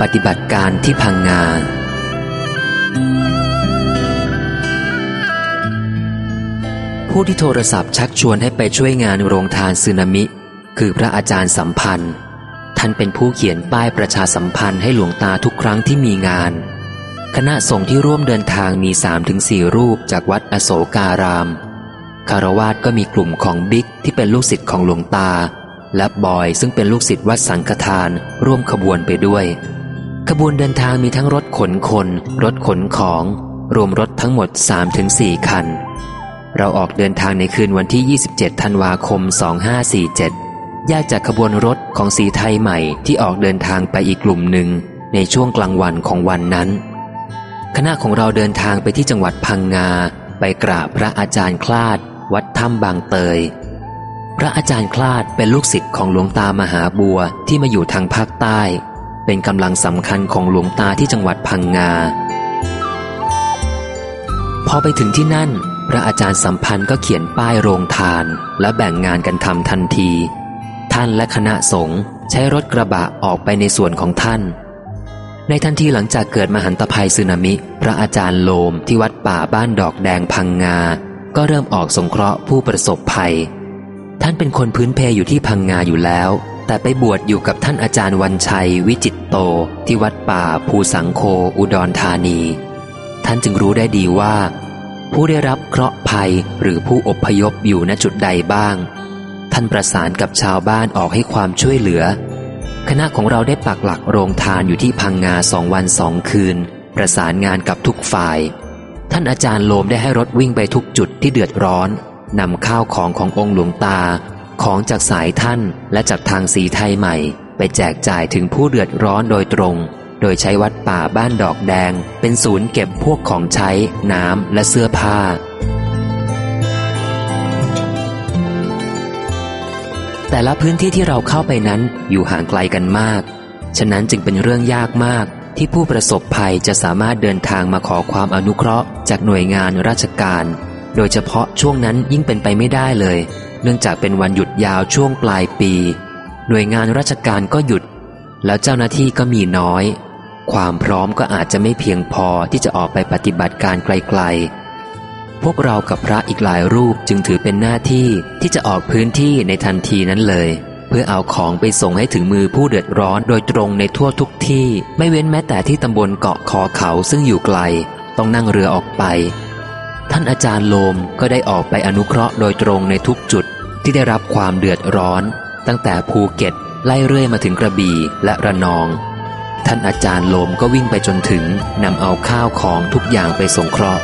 ปฏิบัติการที่พังงา ผู้ที่โทรศัพท์ชักชวนให้ไปช่วยงานโรงทานสึนามิ คือพระอาจารย์สัมพันธ์ ท่านเป็นผู้เขียนป้ายประชาสัมพันธ์ให้หลวงตาทุกครั้งที่มีงาน คณะสงฆ์ที่ร่วมเดินทางมีสามถึงสี่รูปจากวัดอโศการาม คารวาสก็มีกลุ่มของบิ๊กที่เป็นลูกศิษย์ของหลวงตา และบอยซึ่งเป็นลูกศิษย์วัดสังฆทานร่วมขบวนไปด้วย ขบวนเดินทางมีทั้งรถขนคน รถขนของ รวมรถทั้งหมด 3-4 คัน เราออกเดินทางในคืนวันที่ 27 ธันวาคม 2547 แยกจากขบวนรถของสีไทยใหม่ที่ออกเดินทางไปอีกกลุ่มหนึ่งในช่วงกลางวันของวันนั้น คณะของเราเดินทางไปที่จังหวัดพังงา ไปกราบพระอาจารย์คลาด วัดถ้ำบางเตย พระอาจารย์คลาดเป็นลูกศิษย์ของหลวงตามหาบัวที่มาอยู่ทางภาคใต้ เป็นกำลังสำคัญของหลวงตาที่จังหวัดพังงา พอไปถึงที่นั่น พระอาจารย์สัมพันธ์ก็เขียนป้ายโรงทาน และแบ่งงานกันทำทันที ท่านและคณะสงฆ์ใช้รถกระบะออกไปในส่วนของท่าน ในทันทีหลังจากเกิดมหันตภัยสึนามิ พระอาจารย์โลมที่วัดป่าบ้านดอกแดงพังงา ก็เริ่มออกสงเคราะห์ผู้ประสบภัย ท่านเป็นคนพื้นเพยอยู่ที่พังงาอยู่แล้ว แต่ไปบวชอยู่กับท่านอาจารย์วันชัยวิจิตโตที่วัดป่าภูสังโคอุดรธานี ท่านจึงรู้ได้ดีว่า ผู้ได้รับเคราะห์ภัยหรือผู้อพยพอยู่ณจุดใดบ้าง ท่านประสานกับชาวบ้านออกให้ความช่วยเหลือ คณะของเราได้ปักหลักโรงทานอยู่ที่พังงาสองวันสองคืน ประสานงานกับทุกฝ่าย ท่านอาจารย์โลมได้ให้รถวิ่งไปทุกจุดที่เดือดร้อนนำข้าวของขององค์หลวงตา ของจากสายท่านและจากทางสีไทยใหม่ ไปแจกจ่ายถึงผู้เดือดร้อนโดยตรง โดยใช้วัดป่าบ้านดอกแดง เป็นศูนย์เก็บพวกของใช้ น้ำและเสื้อผ้า แต่ละพื้นที่ที่เราเข้าไปนั้นอยู่ห่างไกลกันมาก ฉะนั้นจึงเป็นเรื่องยากมากที่ผู้ประสบภัยจะสามารถเดินทางมาขอความอนุเคราะห์ จากหน่วยงานราชการ โดยเฉพาะช่วงนั้นยิ่งเป็นไปไม่ได้เลย เนื่องจากเป็นวันหยุดยาวช่วงปลายปี หน่วยงานราชการก็หยุด แล้วเจ้าหน้าที่ก็มีน้อย ความพร้อมก็อาจจะไม่เพียงพอที่จะออกไปปฏิบัติการไกลๆ พวกเรากับพระอีกหลายรูปจึงถือเป็นหน้าที่ที่จะออกพื้นที่ในทันทีนั้นเลย เพื่อเอาของไปส่งให้ถึงมือผู้เดือดร้อนโดยตรงในทั่วทุกที่ ไม่เว้นแม้แต่ที่ตำบลเกาะคอเขาซึ่งอยู่ไกล ต้องนั่งเรือออกไปานอาจารย์โลมก็ได้ออกไปอนุเคราะห์โดยตรงในทุกจุดที่ได้รับความเดือดร้อน ตั้งแต่ภูเก็ตไล่เรื่อยมาถึงกระบี่และระนอง ท่านอาจารย์โลมก็วิ่งไปจนถึงนำเอาข้าวของทุกอย่างไปสงเคราะห์